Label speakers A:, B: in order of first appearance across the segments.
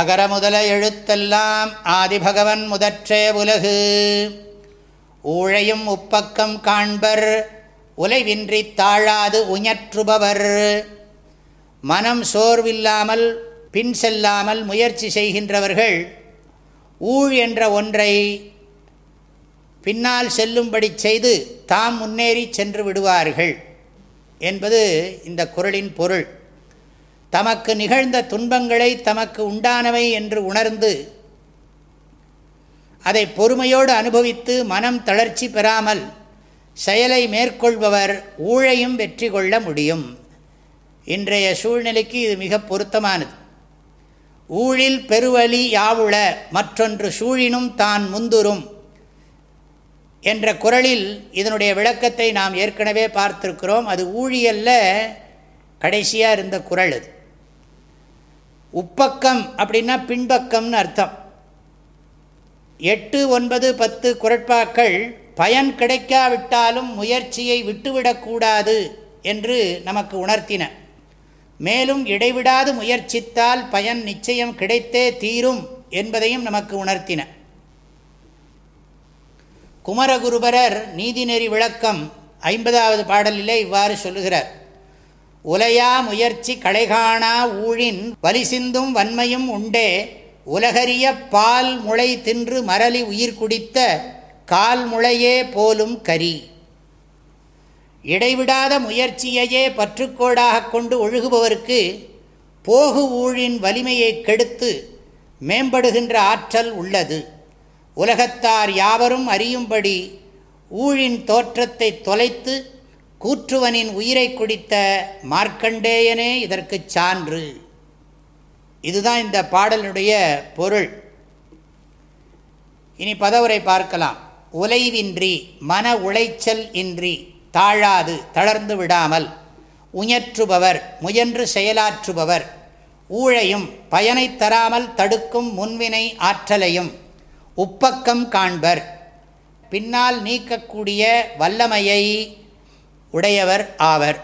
A: அகர முதல எழுத்தெல்லாம் ஆதிபகவன் முதற்றே உலகு ஊழையும் உப்பக்கம் காண்பர் உலைவின்றி தாழாது உயற்றுபவர் மனம் சோர்வில்லாமல் பின் செல்லாமல் முயற்சி செய்கின்றவர்கள் ஊழ் என்ற ஒன்றை பின்னால் செல்லும்படி செய்து தாம் முன்னேறி சென்று விடுவார்கள் என்பது இந்த குரலின் பொருள் தமக்கு நிகழ்ந்த துன்பங்களை தமக்கு உண்டானவை என்று உணர்ந்து அதை பொறுமையோடு அனுபவித்து மனம் தளர்ச்சி பெறாமல் செயலை மேற்கொள்பவர் ஊழையும் வெற்றி கொள்ள முடியும் இன்றைய சூழ்நிலைக்கு இது மிக பொருத்தமானது ஊழில் பெருவழி யாவுள மற்றொன்று சூழினும் தான் முந்துரும் என்ற குரலில் இதனுடைய விளக்கத்தை நாம் ஏற்கனவே பார்த்திருக்கிறோம் அது ஊழியல்ல கடைசியாக இருந்த குரல் அது உப்பக்கம் அப்படின்னா பின்பக்கம்னு அர்த்தம் எட்டு ஒன்பது பத்து குரட்பாக்கள் பயன் கிடைக்காவிட்டாலும் முயற்சியை விட்டுவிடக்கூடாது என்று நமக்கு உணர்த்தின மேலும் இடைவிடாது முயற்சித்தால் பயன் நிச்சயம் கிடைத்தே தீரும் என்பதையும் நமக்கு உணர்த்தின குமரகுருபரர் நீதிநெறி விளக்கம் ஐம்பதாவது பாடலிலே இவ்வாறு சொல்லுகிறார் உலையா முயற்சி களைகாணா ஊழின் வலிசிந்தும் வன்மையும் உண்டே உலகறிய பால் முளை தின்று மரளி உயிர் குடித்த கால் முளையே போலும் கரி இடைவிடாத முயற்சியையே பற்றுக்கோடாக கொண்டு ஒழுகுபவருக்கு போகு ஊழின் வலிமையை கெடுத்து மேம்படுகின்ற ஆற்றல் உள்ளது உலகத்தார் யாவரும் அறியும்படி ஊழின் தோற்றத்தை தொலைத்து கூற்றுவனின் உயிரை குடித்த மார்க்கண்டேயனே இதற்கு சான்று இதுதான் இந்த பாடலினுடைய பொருள் இனி பதவுரை பார்க்கலாம் உலைவின்றி மன உளைச்சல் இன்றி தாழாது தளர்ந்து விடாமல் உயற்றுபவர் முயன்று செயலாற்றுபவர் ஊழையும் பயனை தராமல் தடுக்கும் முன்வினை ஆற்றலையும் உப்பக்கம் காண்பர் பின்னால் நீக்கக்கூடிய வல்லமையை உடையவர் ஆவர்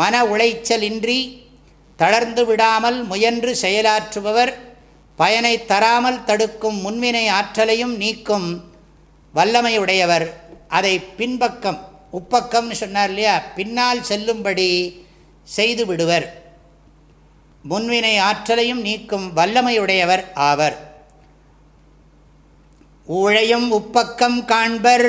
A: மன உளைச்சலின்றி தளர்ந்து விடாமல் முயன்று செயலாற்றுபவர் பயனை தராமல் தடுக்கும் முன்வினை ஆற்றலையும் நீக்கும் வல்லமையுடையவர் அதை பின்பக்கம் உப்பக்கம்னு சொன்னார் இல்லையா பின்னால் செல்லும்படி செய்து விடுவர் முன்வினை ஆற்றலையும் நீக்கும் வல்லமையுடையவர் ஆவர் ஊழையும் உப்பக்கம் காண்பர்